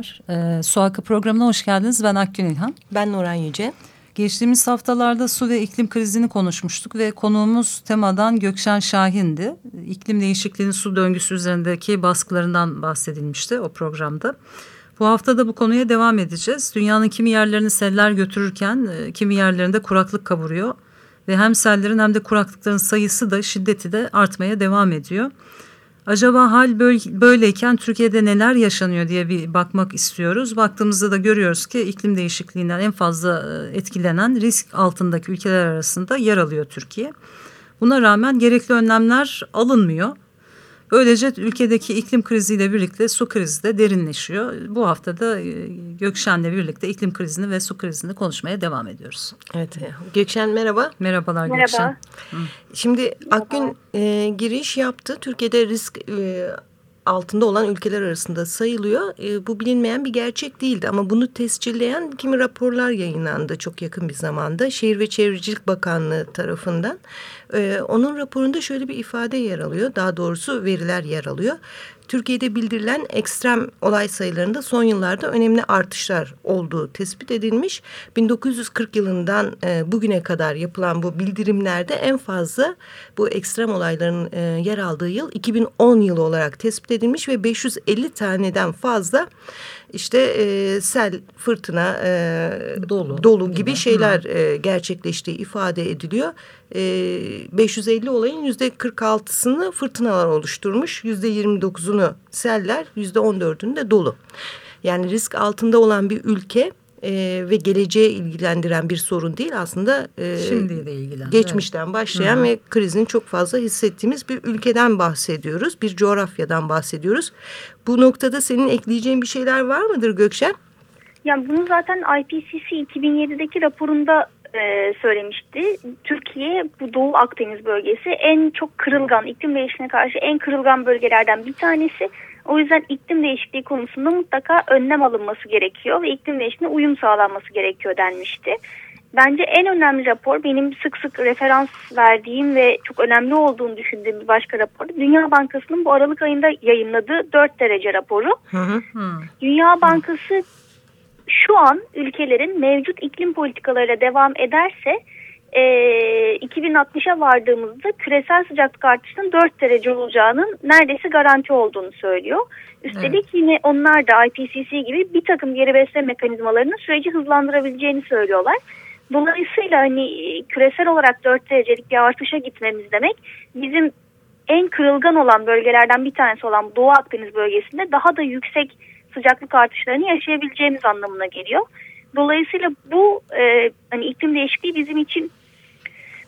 Merhabalar, ee, Su Hakkı programına hoş geldiniz. Ben Akgün İlhan. Ben Nuran Yüce. Geçtiğimiz haftalarda su ve iklim krizini konuşmuştuk ve konuğumuz temadan Gökşen Şahin'di. İklim değişikliğinin su döngüsü üzerindeki baskılarından bahsedilmişti o programda. Bu hafta da bu konuya devam edeceğiz. Dünyanın kimi yerlerini seller götürürken e, kimi yerlerinde kuraklık kavuruyor. Ve hem sellerin hem de kuraklıkların sayısı da şiddeti de artmaya devam ediyor. Acaba hal böyleyken Türkiye'de neler yaşanıyor diye bir bakmak istiyoruz. Baktığımızda da görüyoruz ki iklim değişikliğinden en fazla e, etkilenen risk altındaki ülkeler arasında yer alıyor Türkiye. Buna rağmen gerekli önlemler alınmıyor. Böylece ülkedeki iklim kriziyle birlikte su krizi de derinleşiyor. Bu hafta da e, Gökşen'le birlikte iklim krizini ve su krizini konuşmaya devam ediyoruz. Evet, Gökşen merhaba. Merhabalar Merhaba. Gökşen. Şimdi Merhaba. Akgün e, giriş yaptı. Türkiye'de risk e, altında olan ülkeler arasında sayılıyor. E, bu bilinmeyen bir gerçek değildi ama bunu tescilleyen kimi raporlar yayınlandı çok yakın bir zamanda. Şehir ve Çevrecilik Bakanlığı tarafından. E, onun raporunda şöyle bir ifade yer alıyor. Daha doğrusu veriler yer alıyor. Türkiye'de bildirilen ekstrem olay sayılarında son yıllarda önemli artışlar olduğu tespit edilmiş. 1940 yılından e, bugüne kadar yapılan bu bildirimlerde en fazla bu ekstrem olayların e, yer aldığı yıl 2010 yılı olarak tespit edilmiş ve 550 taneden fazla işte e, sel, fırtına, e, dolu, dolu gibi şeyler e, gerçekleştiği ifade ediliyor. E, 550 olayın yüzde 46'sını fırtınalar oluşturmuş, yüzde 29'unu seller, yüzde 14'ünü de dolu. Yani risk altında olan bir ülke e, ve geleceğe ilgilendiren bir sorun değil aslında e, Şimdi de ilgilen, geçmişten evet. başlayan Hı. ve krizin çok fazla hissettiğimiz bir ülkeden bahsediyoruz. Bir coğrafyadan bahsediyoruz. Bu noktada senin ekleyeceğin bir şeyler var mıdır Gökşen? Yani bunu zaten IPCC 2007'deki raporunda e, söylemişti. Türkiye bu Doğu Akdeniz bölgesi en çok kırılgan, iklim değişikliğine karşı en kırılgan bölgelerden bir tanesi. O yüzden iklim değişikliği konusunda mutlaka önlem alınması gerekiyor ve iklim değişikliğine uyum sağlanması gerekiyor denmişti. Bence en önemli rapor benim sık sık referans verdiğim ve çok önemli olduğunu düşündüğüm bir başka rapor. Dünya Bankası'nın bu Aralık ayında yayınladığı 4 derece raporu. Hı hı. Dünya Bankası şu an ülkelerin mevcut iklim politikalarıyla devam ederse e, 2060'a vardığımızda küresel sıcaklık artışının 4 derece olacağının neredeyse garanti olduğunu söylüyor. Üstelik evet. yine onlar da IPCC gibi bir takım geri besleme mekanizmalarının süreci hızlandırabileceğini söylüyorlar. Dolayısıyla hani küresel olarak 4 derecelik bir artışa gitmemiz demek bizim en kırılgan olan bölgelerden bir tanesi olan Doğu Akdeniz bölgesinde daha da yüksek sıcaklık artışlarını yaşayabileceğimiz anlamına geliyor. Dolayısıyla bu e, hani iklim değişikliği bizim için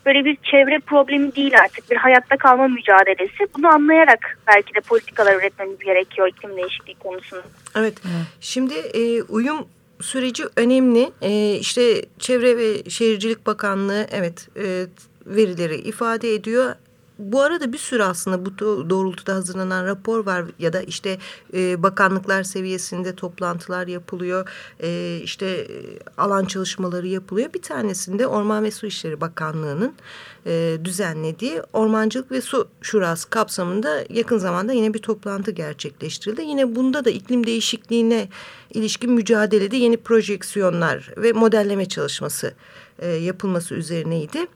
böyle bir çevre problemi değil artık bir hayatta kalma mücadelesi. Bunu anlayarak belki de politikalar üretmemiz gerekiyor iklim değişikliği konusunda. Evet. Şimdi e, uyum süreci önemli. E, işte Çevre ve Şehircilik Bakanlığı evet e, verileri ifade ediyor bu arada bir sürü aslında bu doğrultuda hazırlanan rapor var ya da işte e, bakanlıklar seviyesinde toplantılar yapılıyor. E, işte e, alan çalışmaları yapılıyor. Bir tanesinde Orman ve Su İşleri Bakanlığı'nın e, düzenlediği Ormancılık ve Su Şurası kapsamında yakın zamanda yine bir toplantı gerçekleştirildi. Yine bunda da iklim değişikliğine ilişkin mücadelede yeni projeksiyonlar ve modelleme çalışması e, yapılması üzerineydi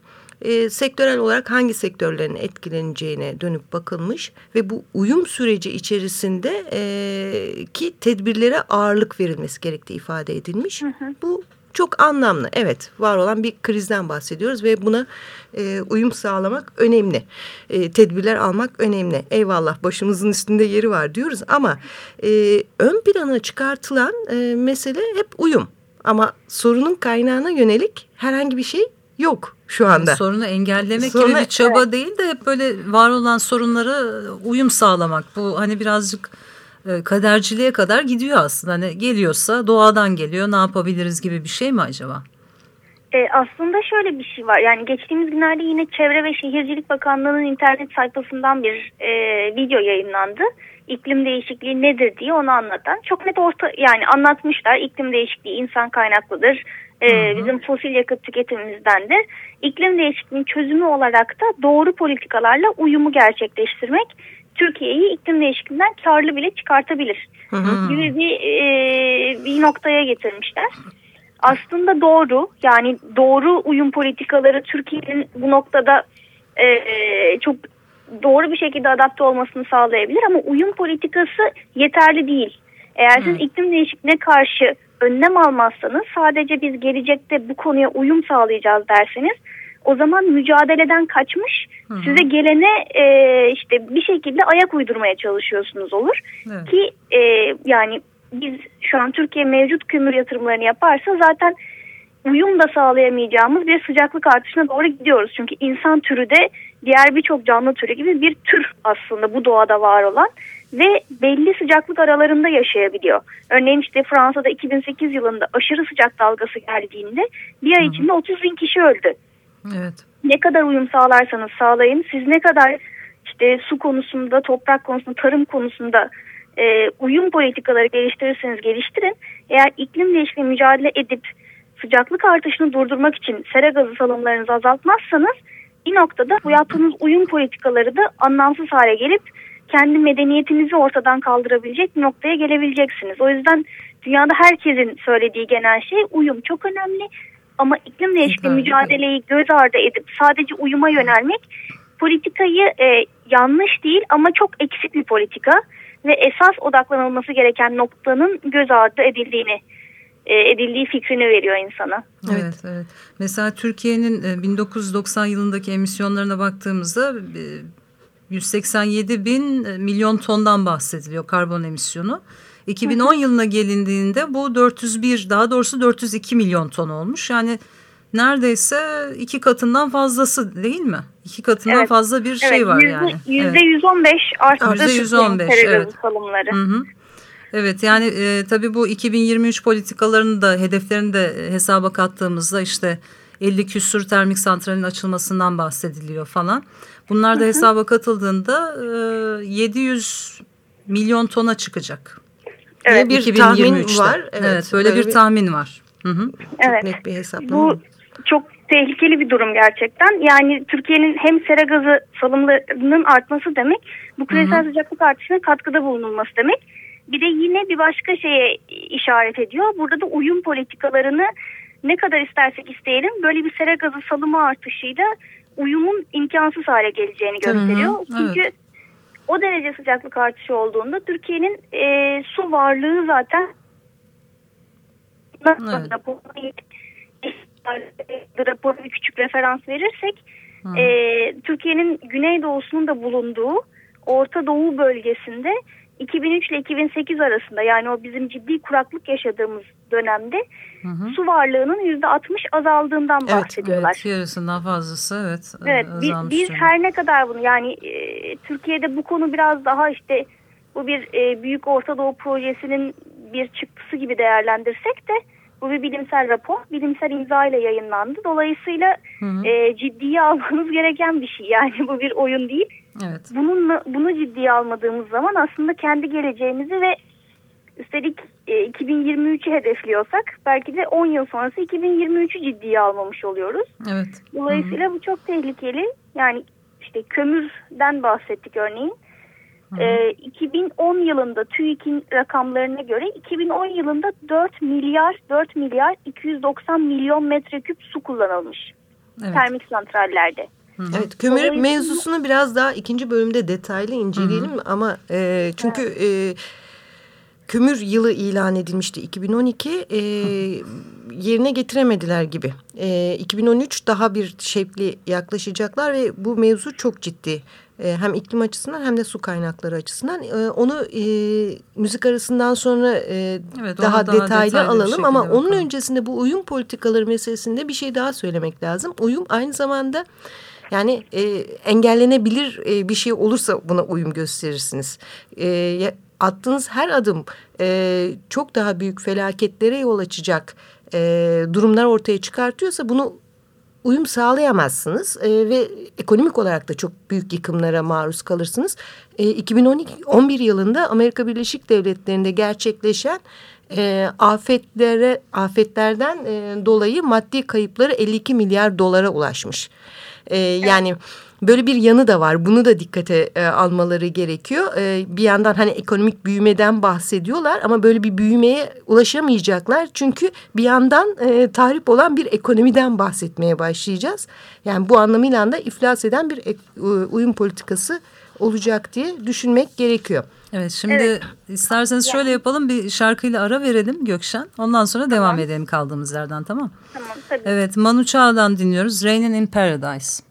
e, sektörel olarak hangi sektörlerin etkileneceğine dönüp bakılmış ve bu uyum süreci içerisinde e, ki tedbirlere ağırlık verilmesi gerektiği ifade edilmiş. Hı hı. Bu çok anlamlı. Evet var olan bir krizden bahsediyoruz ve buna e, uyum sağlamak önemli. E, tedbirler almak önemli. Eyvallah başımızın üstünde yeri var diyoruz ama e, ön plana çıkartılan e, mesele hep uyum. Ama sorunun kaynağına yönelik herhangi bir şey yok şu anda. Sorunu engellemek Sonra, gibi bir çaba evet. değil de hep böyle var olan sorunlara uyum sağlamak. Bu hani birazcık e, kaderciliğe kadar gidiyor aslında. Hani geliyorsa doğadan geliyor ne yapabiliriz gibi bir şey mi acaba? E, aslında şöyle bir şey var. Yani geçtiğimiz günlerde yine Çevre ve Şehircilik Bakanlığı'nın internet sayfasından bir e, video yayınlandı. İklim değişikliği nedir diye onu anlatan. Çok net orta yani anlatmışlar. İklim değişikliği insan kaynaklıdır. E, bizim fosil yakıt tüketimimizdendir. İklim değişikliğinin çözümü olarak da doğru politikalarla uyumu gerçekleştirmek Türkiye'yi iklim değişikliğinden karlı bile çıkartabilir. Hı hı. Gibi bir, e, bir noktaya getirmişler aslında doğru. Yani doğru uyum politikaları Türkiye'nin bu noktada e, çok doğru bir şekilde adapte olmasını sağlayabilir ama uyum politikası yeterli değil. Eğer siz iklim değişikliğine karşı önlem almazsanız sadece biz gelecekte bu konuya uyum sağlayacağız derseniz o zaman mücadeleden kaçmış Hı -hı. size gelene e, işte bir şekilde ayak uydurmaya çalışıyorsunuz olur. Evet. Ki e, yani biz şu an Türkiye mevcut kömür yatırımlarını yaparsa zaten uyum da sağlayamayacağımız bir sıcaklık artışına doğru gidiyoruz. Çünkü insan türü de diğer birçok canlı türü gibi bir tür aslında bu doğada var olan ve belli sıcaklık aralarında yaşayabiliyor. Örneğin işte Fransa'da 2008 yılında aşırı sıcak dalgası geldiğinde bir ay içinde 30 bin kişi öldü. Evet. Ne kadar uyum sağlarsanız sağlayın siz ne kadar işte su konusunda, toprak konusunda, tarım konusunda e, uyum politikaları geliştirirseniz geliştirin. Eğer iklim değişikliği mücadele edip sıcaklık artışını durdurmak için sera gazı salımlarınızı azaltmazsanız bir noktada bu yaptığınız uyum politikaları da anlamsız hale gelip kendi medeniyetinizi ortadan kaldırabilecek bir noktaya gelebileceksiniz. O yüzden dünyada herkesin söylediği genel şey uyum çok önemli ama iklim değişikliği mücadeleyi göz ardı edip sadece uyuma yönelmek politikayı e, yanlış değil ama çok eksik bir politika ve esas odaklanılması gereken noktanın göz ardı edildiğini edildiği fikrini veriyor insana. Evet, evet. Mesela Türkiye'nin 1990 e, yılındaki emisyonlarına baktığımızda 187 e, bin milyon tondan bahsediliyor karbon emisyonu. 2010 hı hı. yılına gelindiğinde bu 401 daha doğrusu 402 milyon ton olmuş. Yani neredeyse iki katından fazlası değil mi? İki katından evet. fazla bir şey evet, var yüzde, yani. Yüzde yüz on beş arttı. Yüzde yüz on beş evet. salımları. Hı hı. Evet yani e, tabii bu 2023 politikalarını da hedeflerini de hesaba kattığımızda işte 50 küsur termik santralin açılmasından bahsediliyor falan. Bunlar da hı hı. hesaba katıldığında e, 700 milyon tona çıkacak. Evet bir tahmin var. Evet, evet böyle, böyle bir, bir tahmin var. Hı hı. Evet. Çok net bir hesaplama. Bu çok tehlikeli bir durum gerçekten. Yani Türkiye'nin hem sera gazı salımlarının artması demek, bu küresel sıcaklık artışına katkıda bulunulması demek. Bir de yine bir başka şeye işaret ediyor. Burada da uyum politikalarını ne kadar istersek isteyelim böyle bir sera gazı salımı artışıyla uyumun imkansız hale geleceğini gösteriyor. Hı hı, Çünkü evet. o derece sıcaklık artışı olduğunda Türkiye'nin e, su varlığı zaten evet rapora bir küçük referans verirsek e, Türkiye'nin güneydoğusunun da bulunduğu Orta Doğu bölgesinde 2003 ile 2008 arasında yani o bizim ciddi kuraklık yaşadığımız dönemde hı hı. su varlığının yüzde 60 azaldığından evet, bahsediyorlar. Evet yarısından fazlası evet. Evet biz, biz her ne kadar bunu yani e, Türkiye'de bu konu biraz daha işte bu bir e, büyük Orta Doğu projesinin bir çıktısı gibi değerlendirsek de bu bir bilimsel rapor. Bilimsel imza ile yayınlandı. Dolayısıyla hı hı. E, ciddiye almanız gereken bir şey. Yani bu bir oyun değil. Evet. Bununla, bunu ciddiye almadığımız zaman aslında kendi geleceğimizi ve üstelik e, 2023'ü hedefliyorsak belki de 10 yıl sonrası 2023'ü ciddiye almamış oluyoruz. Evet. Dolayısıyla hı hı. bu çok tehlikeli. Yani işte kömürden bahsettik örneğin. E, ee, 2010 yılında TÜİK'in rakamlarına göre 2010 yılında 4 milyar 4 milyar 290 milyon metreküp su kullanılmış evet. termik santrallerde. Hı -hı. Evet kömür mevzusunu biraz daha ikinci bölümde detaylı inceleyelim Hı -hı. ama e, çünkü evet. kömür yılı ilan edilmişti 2012 e, yerine getiremediler gibi. E, 2013 daha bir şevkli yaklaşacaklar ve bu mevzu çok ciddi. E, hem iklim açısından hem de su kaynakları açısından. E, onu e, müzik arasından sonra e, evet, daha, daha detaylı, detaylı alalım ama bakalım. onun öncesinde bu uyum politikaları meselesinde bir şey daha söylemek lazım. Uyum aynı zamanda yani e, engellenebilir e, bir şey olursa buna uyum gösterirsiniz. E, attığınız her adım e, çok daha büyük felaketlere yol açacak e, durumlar ortaya çıkartıyorsa bunu uyum sağlayamazsınız e, ve ekonomik olarak da çok büyük yıkımlara maruz kalırsınız. E, 2011 yılında Amerika Birleşik Devletleri'nde gerçekleşen e, afetlere afetlerden e, dolayı maddi kayıpları 52 milyar dolara ulaşmış. E, yani böyle bir yanı da var. Bunu da dikkate e, almaları gerekiyor. E, bir yandan hani ekonomik büyümeden bahsediyorlar ama böyle bir büyümeye ulaşamayacaklar. Çünkü bir yandan e, tahrip olan bir ekonomiden bahsetmeye başlayacağız. Yani bu anlamıyla da iflas eden bir e, uyum politikası olacak diye düşünmek gerekiyor. Evet şimdi evet. isterseniz şöyle yapalım bir şarkıyla ara verelim Gökşen. Ondan sonra tamam. devam edelim kaldığımız yerden tamam Tamam tabii. Evet Manu Çağ'dan dinliyoruz Raining in Paradise.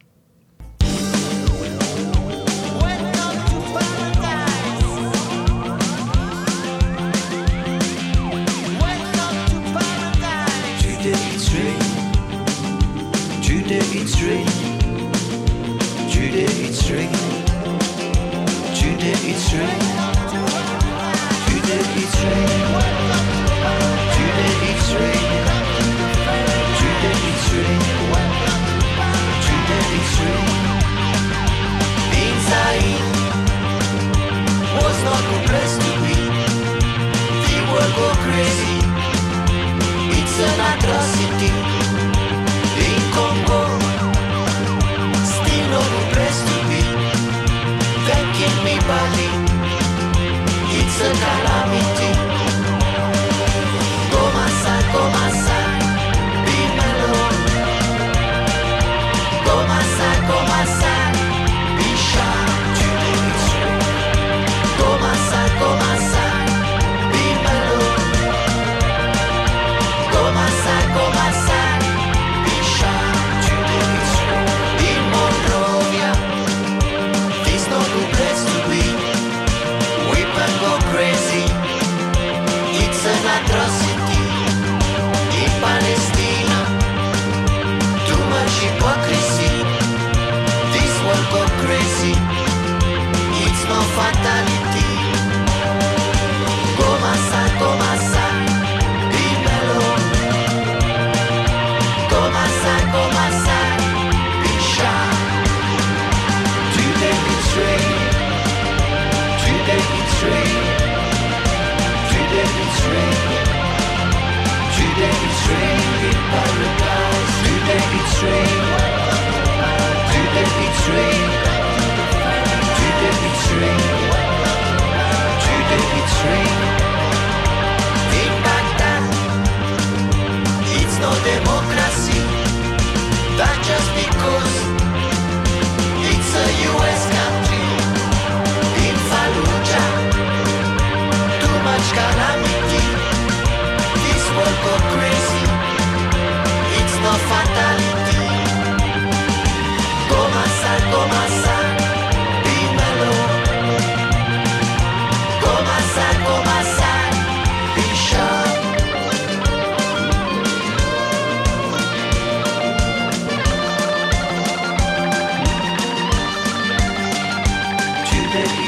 Thank you.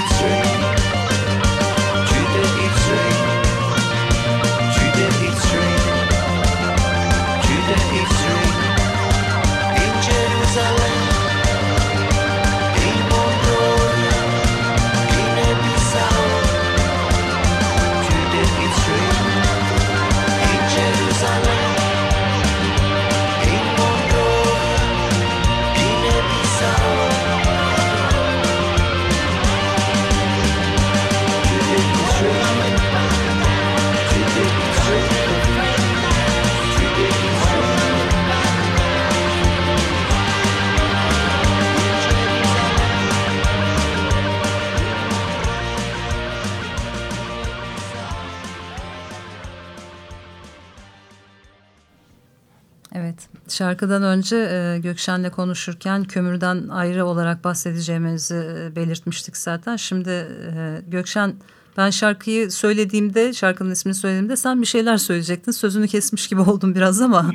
Şarkıdan önce e, Gökşen'le konuşurken kömürden ayrı olarak bahsedeceğimizi e, belirtmiştik zaten. Şimdi e, Gökşen ben şarkıyı söylediğimde, şarkının ismini söylediğimde sen bir şeyler söyleyecektin. Sözünü kesmiş gibi oldum biraz ama.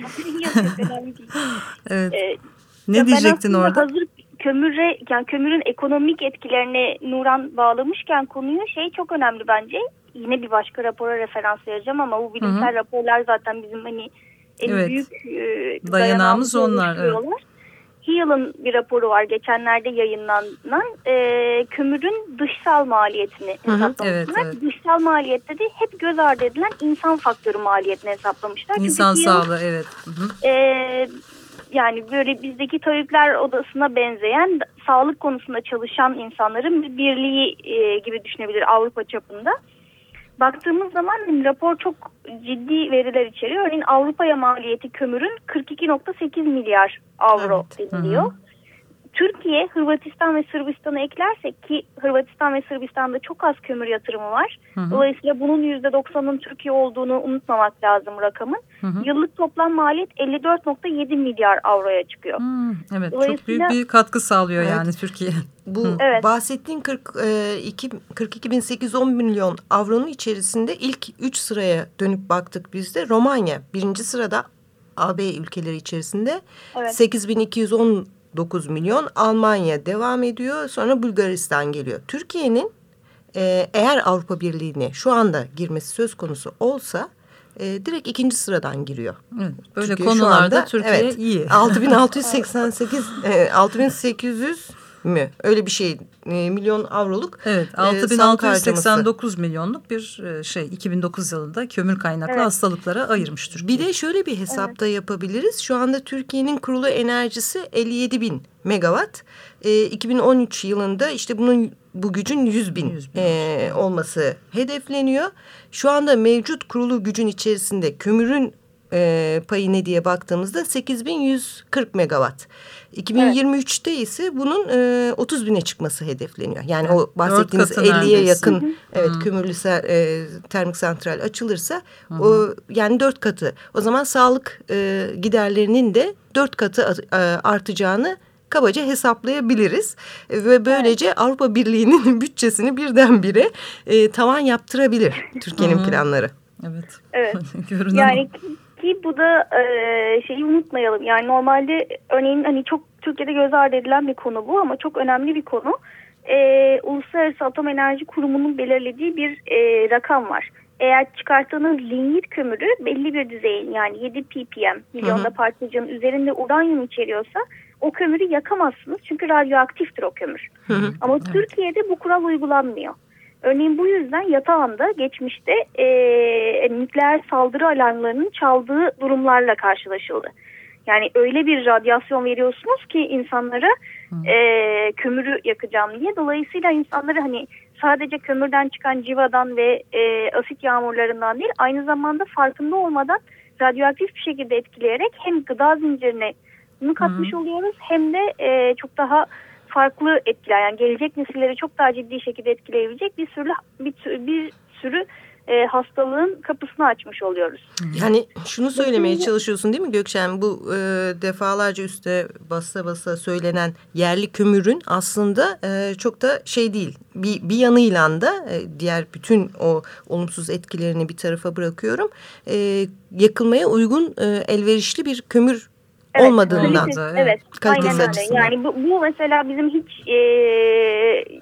evet. Ee, ne diyecektin orada? Hazır kömüre, yani kömürün ekonomik etkilerine Nuran bağlamışken konuyu şey çok önemli bence. Yine bir başka rapora referans vereceğim ama bu bilimsel Hı -hı. raporlar zaten bizim hani en evet. büyük e, dayanağımız onlar. Evet. Heal'ın bir raporu var geçenlerde yayınlanan e, kömürün dışsal maliyetini hesaplamışlar. Evet, evet. Dışsal maliyette de hep göz ardı edilen insan faktörü maliyetini hesaplamışlar. İnsan Çünkü sağlığı evet. Hı hı. E, yani böyle bizdeki tabipler odasına benzeyen sağlık konusunda çalışan insanların bir birliği e, gibi düşünebilir Avrupa çapında baktığımız zaman rapor çok ciddi veriler içeriyor. Örneğin Avrupa'ya maliyeti kömürün 42.8 milyar avro evet. deniliyor. Hı hı. Türkiye, Hırvatistan ve Sırbistan'ı eklersek ki Hırvatistan ve Sırbistan'da çok az kömür yatırımı var. Hı hı. Dolayısıyla bunun %90'ın Türkiye olduğunu unutmamak lazım rakamın. Hı hı. Yıllık toplam maliyet 54.7 milyar avroya çıkıyor. Hı, evet çok büyük bir katkı sağlıyor evet. yani Türkiye. Bu evet. bahsettiğin 42 42.810 milyon avronun içerisinde ilk 3 sıraya dönüp baktık biz de. Romanya birinci sırada AB ülkeleri içerisinde evet. 8210 9 milyon. Almanya devam ediyor. Sonra Bulgaristan geliyor. Türkiye'nin e, eğer Avrupa Birliği'ne şu anda girmesi söz konusu olsa e, direkt ikinci sıradan giriyor. Evet, böyle Türkiye konularda anda, Türkiye evet, iyi. 6688 e, 6800 mü? Öyle bir şey e, milyon avroluk. Evet 6689 e, milyonluk bir e, şey 2009 yılında kömür kaynaklı evet. hastalıklara ayırmış Türkiye. Bir de şöyle bir hesapta evet. yapabiliriz. Şu anda Türkiye'nin kurulu enerjisi 57 bin megawatt. E, 2013 yılında işte bunun bu gücün 100 bin, 100 bin e, olması hedefleniyor. Şu anda mevcut kurulu gücün içerisinde kömürün e, payı ne diye baktığımızda 8140 megawatt. 2023'te evet. ise bunun e, 30 bine çıkması hedefleniyor. Yani evet. o bahsettiğiniz 50'ye yakın Hı -hı. evet Hı e, termik santral açılırsa Hı -hı. o yani dört katı. O zaman sağlık e, giderlerinin de dört katı e, artacağını kabaca hesaplayabiliriz. Ve böylece evet. Avrupa Birliği'nin bütçesini birdenbire e, tavan yaptırabilir Türkiye'nin planları. Evet. Evet. yani ki bu da e, şeyi unutmayalım. Yani normalde örneğin hani çok Türkiye'de göz ardı edilen bir konu bu ama çok önemli bir konu. E, Uluslararası Atom Enerji Kurumu'nun belirlediği bir e, rakam var. Eğer çıkarttığınız linyit kömürü belli bir düzeyin yani 7 ppm milyonda parçacığın üzerinde uranyum içeriyorsa o kömürü yakamazsınız çünkü radyoaktiftir o kömür. Hı hı. Ama evet. Türkiye'de bu kural uygulanmıyor. Örneğin bu yüzden yatağında geçmişte e, nükleer saldırı alarmlarının çaldığı durumlarla karşılaşıldı. Yani öyle bir radyasyon veriyorsunuz ki insanlara e, kömürü yakacağım diye. Dolayısıyla insanları hani sadece kömürden çıkan civadan ve e, asit yağmurlarından değil aynı zamanda farkında olmadan radyoaktif bir şekilde etkileyerek hem gıda zincirine bunu katmış Hı. oluyoruz hem de e, çok daha farklı etkiler yani gelecek nesilleri çok daha ciddi şekilde etkileyebilecek bir sürü bir, bir sürü e, hastalığın kapısını açmış oluyoruz. Yani şunu söylemeye çalışıyorsun değil mi Gökşen? Bu e, defalarca üstte basa basa söylenen yerli kömürün aslında e, çok da şey değil. Bir, bir yanıyla da e, diğer bütün o olumsuz etkilerini bir tarafa bırakıyorum. E, yakılmaya uygun e, elverişli bir kömür evet, olmadığından. Kalitesi, evet, kalitesi aynen açısından. öyle. Yani bu, bu mesela bizim hiç e,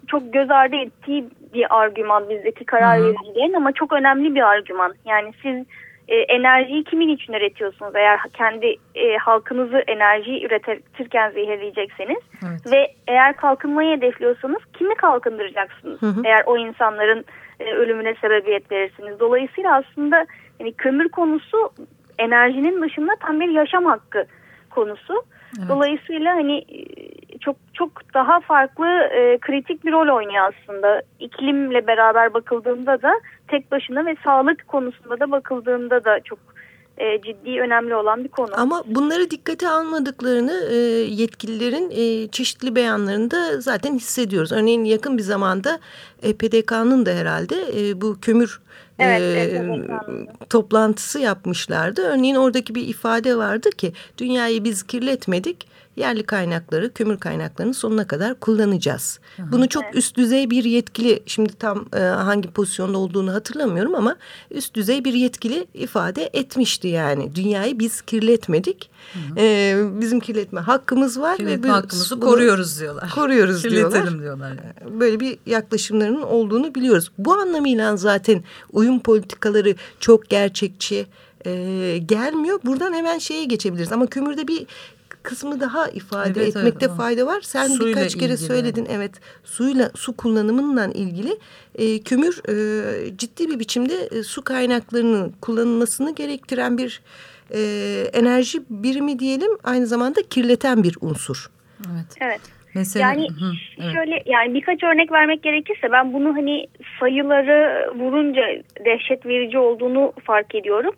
çok göz ardı ettiği bir argüman bizdeki karar vericilerin ama çok önemli bir argüman. Yani siz e, enerjiyi kimin için üretiyorsunuz? Eğer kendi e, halkınızı enerji üretirken zehirleyecekseniz evet. ve eğer kalkınmayı hedefliyorsanız kimi kalkındıracaksınız? Hı hı. Eğer o insanların e, ölümüne sebebiyet verirsiniz. Dolayısıyla aslında yani kömür konusu enerjinin dışında tam bir yaşam hakkı konusu. Evet. Dolayısıyla hani e, çok çok daha farklı e, kritik bir rol oynuyor aslında. İklimle beraber bakıldığında da tek başına ve sağlık konusunda da bakıldığında da çok e, ciddi önemli olan bir konu. Ama bunları dikkate almadıklarını e, yetkililerin e, çeşitli beyanlarında zaten hissediyoruz. Örneğin yakın bir zamanda e, PDK'nın da herhalde e, bu kömür Evet, e, evet, toplantısı yapmışlardı. Örneğin oradaki bir ifade vardı ki dünyayı biz kirletmedik yerli kaynakları, kömür kaynaklarını sonuna kadar kullanacağız. Hı Bunu çok üst düzey bir yetkili, şimdi tam e, hangi pozisyonda olduğunu hatırlamıyorum ama üst düzey bir yetkili ifade etmişti yani. Dünyayı biz kirletmedik. Hı hı. E, bizim kirletme hakkımız var. Kirletme ve hakkımızı koruyoruz diyorlar. Koruyoruz diyorlar. diyorlar yani. Böyle bir yaklaşımlarının olduğunu biliyoruz. Bu anlamıyla zaten uyum politikaları çok gerçekçi e, gelmiyor. Buradan hemen şeye geçebiliriz. Ama kömürde bir kısmı daha ifade evet, etmekte evet, fayda var. Sen suyla birkaç kere ilgili. söyledin evet suyla su kullanımından ilgili e, kömür e, ciddi bir biçimde e, su kaynaklarının kullanılmasını gerektiren bir e, enerji birimi diyelim aynı zamanda kirleten bir unsur. Evet. Evet. Mesela, yani hı, evet. şöyle yani birkaç örnek vermek gerekirse ben bunu hani sayıları vurunca dehşet verici olduğunu fark ediyorum.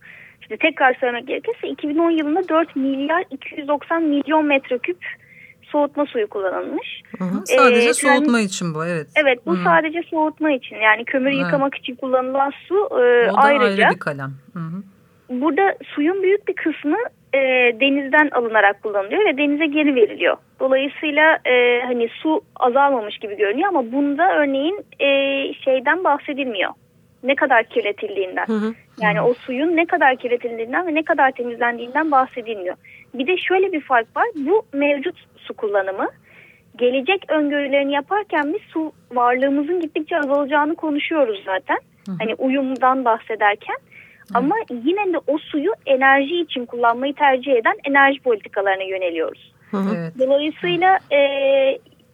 İşte tekrar söylemek gerekirse 2010 yılında 4 milyar 290 milyon metreküp soğutma suyu kullanılmış. Hı hı. Sadece ee, soğutma yani, için bu evet. Evet bu hı. sadece soğutma için yani kömürü evet. yıkamak için kullanılan su e, o da ayrıca. ayrı bir kalem. Hı hı. Burada suyun büyük bir kısmı e, denizden alınarak kullanılıyor ve denize geri veriliyor. Dolayısıyla e, hani su azalmamış gibi görünüyor ama bunda örneğin e, şeyden bahsedilmiyor ne kadar kirletildiğinden. Hı hı. Yani o suyun ne kadar kirletildiğinden ve ne kadar temizlendiğinden bahsedilmiyor. Bir de şöyle bir fark var. Bu mevcut su kullanımı. Gelecek öngörülerini yaparken biz su varlığımızın gittikçe azalacağını konuşuyoruz zaten. Hı hı. Hani uyumdan bahsederken. Hı. Ama yine de o suyu enerji için kullanmayı tercih eden enerji politikalarına yöneliyoruz. Hı hı. Dolayısıyla e,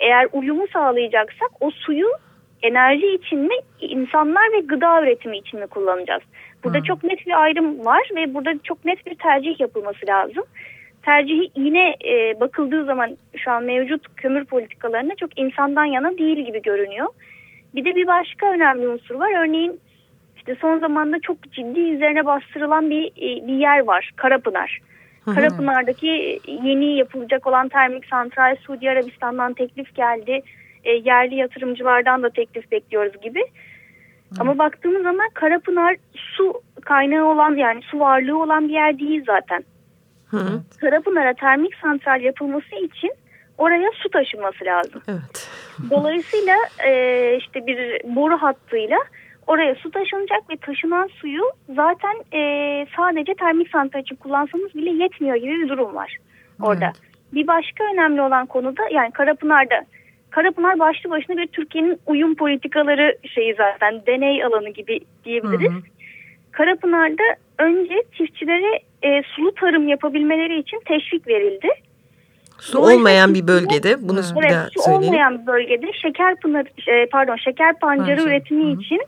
eğer uyumu sağlayacaksak o suyu enerji için mi insanlar ve gıda üretimi için mi kullanacağız? Burada hmm. çok net bir ayrım var ve burada çok net bir tercih yapılması lazım. Tercihi yine e, bakıldığı zaman şu an mevcut kömür politikalarında çok insandan yana değil gibi görünüyor. Bir de bir başka önemli unsur var. Örneğin işte son zamanda çok ciddi üzerine bastırılan bir, e, bir yer var. Karapınar. Karapınar'daki yeni yapılacak olan termik santral Suudi Arabistan'dan teklif geldi e, yerli yatırımcılardan da teklif bekliyoruz gibi. Hı. Ama baktığımız zaman Karapınar su kaynağı olan yani su varlığı olan bir yer değil zaten. Hı. Karapınar'a termik santral yapılması için oraya su taşınması lazım. Evet. Dolayısıyla e, işte bir boru hattıyla oraya su taşınacak ve taşınan suyu zaten e, sadece termik santral için kullansanız bile yetmiyor gibi bir durum var orada. Evet. Bir başka önemli olan konu da yani Karapınar'da Karapınar başlı başına bir Türkiye'nin uyum politikaları şeyi zaten deney alanı gibi diyebiliriz. Hı hı. Karapınar'da önce çiftçilere e, sulu tarım yapabilmeleri için teşvik verildi. Su olmayan bir bölgede bunu evet, bir daha su söyleyelim. olmayan bir bölgede şeker pınar e, pardon şeker pancarı Pancar. üretimi hı hı. için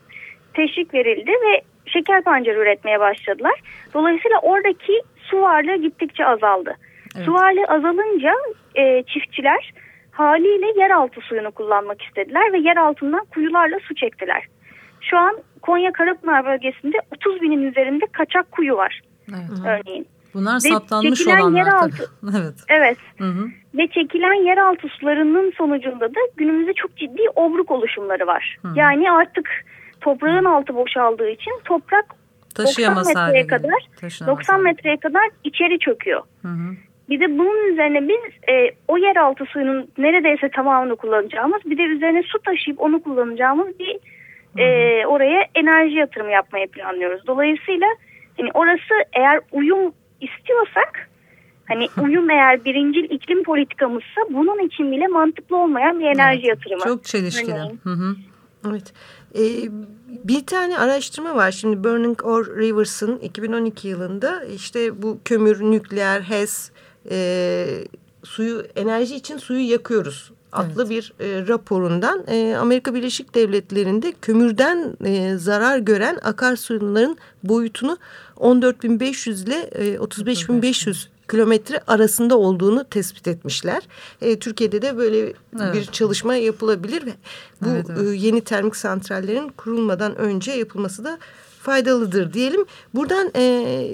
teşvik verildi ve şeker pancarı üretmeye başladılar. Dolayısıyla oradaki su varlığı gittikçe azaldı. Evet. Su varlığı azalınca e, çiftçiler haliyle yeraltı suyunu kullanmak istediler ve yer altından kuyularla su çektiler. Şu an Konya Karapınar bölgesinde 30 binin üzerinde kaçak kuyu var evet. örneğin. Bunlar ve saptanmış olanlar yeraltı, evet. Evet. Hı hı. Ve çekilen yeraltı sularının sonucunda da günümüzde çok ciddi obruk oluşumları var. Hı. Yani artık toprağın altı boşaldığı için toprak 90 metreye kadar 90 metreye kadar içeri çöküyor. Hı hı. Bir de bunun üzerine biz e, o yeraltı suyunun neredeyse tamamını kullanacağımız bir de üzerine su taşıyıp onu kullanacağımız bir e, oraya enerji yatırımı yapmayı planlıyoruz. Dolayısıyla hani orası eğer uyum istiyorsak hani uyum eğer birincil iklim politikamızsa bunun için bile mantıklı olmayan bir enerji evet, yatırımı. Çok çelişkili. Hı hı. Evet. Ee, bir tane araştırma var şimdi Burning Ore Rivers'ın 2012 yılında işte bu kömür, nükleer, HES e, suyu enerji için suyu yakıyoruz adlı evet. bir e, raporundan e, Amerika Birleşik Devletleri'nde kömürden e, zarar gören akarsuyların boyutunu 14.500 ile e, 35.500 kilometre arasında olduğunu tespit etmişler. E, Türkiye'de de böyle evet. bir çalışma yapılabilir ve bu evet, evet. E, yeni termik santrallerin kurulmadan önce yapılması da faydalıdır diyelim. Buradan e,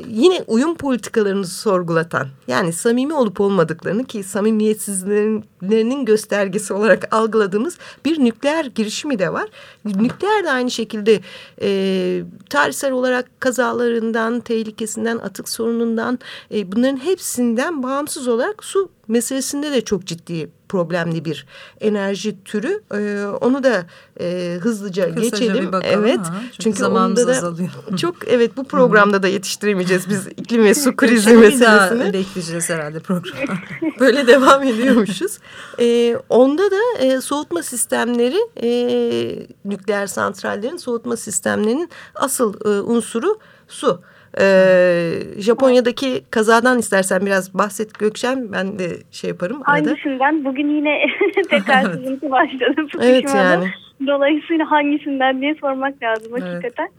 yine uyum politikalarını sorgulatan yani samimi olup olmadıklarını ki samimiyetsizlerinin göstergesi olarak algıladığımız bir nükleer girişimi de var. Nükleer de aynı şekilde e, tarihsel olarak kazalarından, tehlikesinden, atık sorunundan e, bunların hepsinden bağımsız olarak su meselesinde de çok ciddi problemli bir enerji türü. Ee, onu da e, hızlıca Kısaca geçelim. Bakalım, evet. Ha, çünkü, çünkü zamanımız da azalıyor. çok evet bu programda da yetiştiremeyeceğiz biz iklim ve su krizi Şimdi bir meselesini. bekleyeceğiz herhalde programı. Böyle devam ediyormuşuz. Ee, onda da e, soğutma sistemleri e, nükleer santrallerin soğutma sistemlerinin asıl e, unsuru su. Ee, Japonya'daki kazadan istersen biraz bahset Gökşen ben de şey yaparım arada. Bugün yine tekrar Evet. sızıntı başladı. Evet yani. Dolayısıyla hangisinden diye sormak lazım Evet. hakikaten.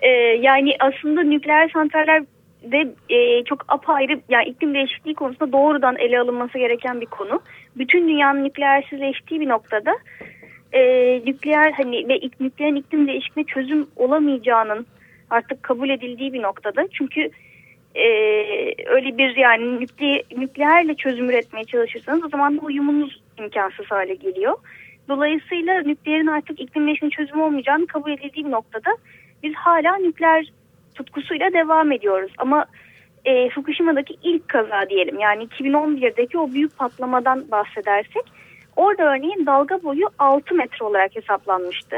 Ee, yani aslında nükleer santraller de e, çok apayrı yani iklim değişikliği konusunda doğrudan ele alınması gereken bir konu. Bütün dünyanın nükleersizleştiği bir noktada e, nükleer hani ve ik, nükleerin iklim değişikliğine çözüm olamayacağının artık kabul edildiği bir noktada. Çünkü e, öyle bir yani nükle, nükleerle çözüm üretmeye çalışırsanız o zaman da uyumunuz imkansız hale geliyor. Dolayısıyla nükleerin artık iklim değişikliğine çözüm olmayacağını kabul edildiği bir noktada biz hala nükleer tutkusuyla devam ediyoruz. Ama e, Fukushima'daki ilk kaza diyelim yani 2011'deki o büyük patlamadan bahsedersek orada örneğin dalga boyu 6 metre olarak hesaplanmıştı.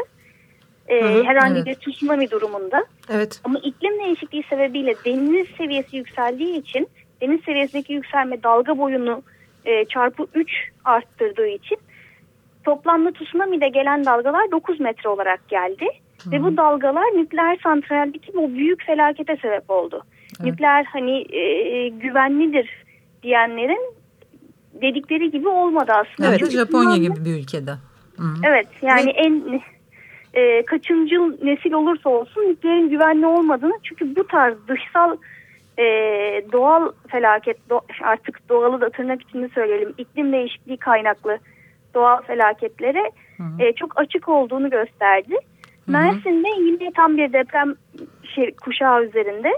E, Hı hı, herhangi evet. bir tsunami durumunda. Evet. Ama iklim değişikliği sebebiyle deniz seviyesi yükseldiği için deniz seviyesindeki yükselme dalga boyunu e, çarpı 3 arttırdığı için toplamda tsunami'de gelen dalgalar 9 metre olarak geldi. Ve bu dalgalar nükleer santraldeki bu büyük felakete sebep oldu. Nükleer hani e, güvenlidir diyenlerin dedikleri gibi olmadı aslında. Evet, Çünkü Japonya gibi bir ülkede. Hı -hı. Evet yani en e, kaçıncı nesil olursa olsun nükleerin güvenli olmadığını çünkü bu tarz dışsal e, doğal felaket do, artık doğalı da tırnak içinde söyleyelim iklim değişikliği kaynaklı doğal felaketlere Hı hı. e, çok açık olduğunu gösterdi. Mersin'de yine tam bir deprem şey, kuşağı üzerinde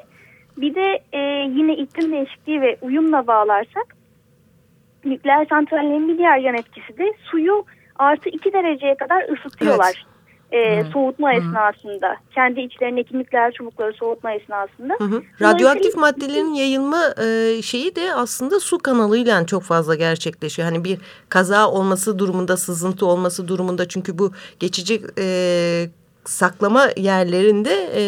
bir de e, yine iklim değişikliği ve uyumla bağlarsak nükleer santrallerin bir diğer yan etkisi de suyu artı iki dereceye kadar ısıtıyorlar. E, Hı. soğutma Hı. esnasında. Kendi içlerindeki nükleer çubukları soğutma esnasında. Hı hı. Radyoaktif maddelerin yayılma e, şeyi de aslında su kanalıyla çok fazla gerçekleşiyor. Hani bir kaza olması durumunda, sızıntı olması durumunda çünkü bu geçici e, saklama yerlerinde e,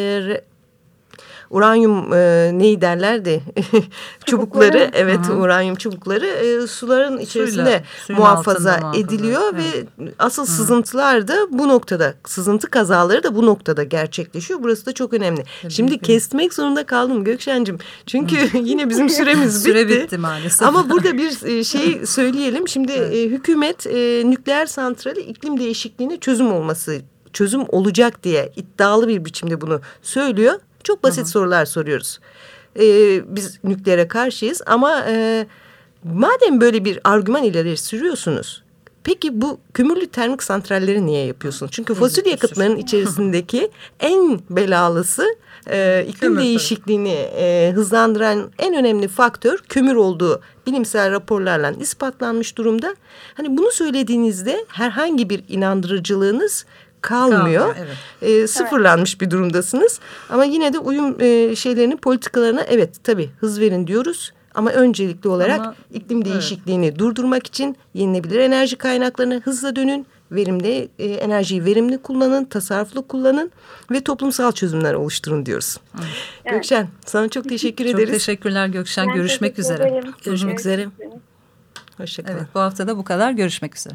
uranyum e, neyi derlerdi çubukları evet Hı hı. uranyum çubukları e, suların içerisinde suyun muhafaza ediliyor evet. ve asıl sızıntılar da bu noktada sızıntı kazaları da bu noktada gerçekleşiyor. Burası da çok önemli. Tabii Şimdi ki. kesmek zorunda kaldım Gökşen'cim. Çünkü yine bizim süremiz bitti. Süre bitti maalesef. Ama burada bir e, şey söyleyelim. Şimdi e, hükümet e, nükleer santrali iklim değişikliğine çözüm olması, çözüm olacak diye iddialı bir biçimde bunu söylüyor. Çok basit sorular soruyoruz. E, biz nükleere karşıyız ama e, madem böyle bir argüman ileri sürüyorsunuz. Peki bu kömürlü termik santralleri niye yapıyorsunuz? Çünkü fosil yakıtların içerisindeki en belalısı e, iklim Kömür değişikliğini e, hızlandıran en önemli faktör kömür olduğu bilimsel raporlarla ispatlanmış durumda. Hani bunu söylediğinizde herhangi bir inandırıcılığınız kalmıyor. Kalmıyor, evet. E, sıfırlanmış bir durumdasınız. Ama yine de uyum e, şeylerinin politikalarına evet tabii hız verin diyoruz. Ama öncelikli olarak Ama, iklim değişikliğini durdurmak için yenilebilir enerji kaynaklarına hızla dönün. Verimli e, enerjiyi verimli kullanın, tasarruflu kullanın ve toplumsal çözümler oluşturun diyoruz. Gökşen sana çok teşekkür Çok ederiz. teşekkürler Gökşen. Ben Görüşmek teşekkür üzere. ederim. Görüşmek üzere. üzere. Hoşçakalın. Evet bu hafta da bu kadar. Görüşmek üzere.